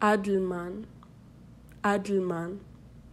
Adelman, Adelman.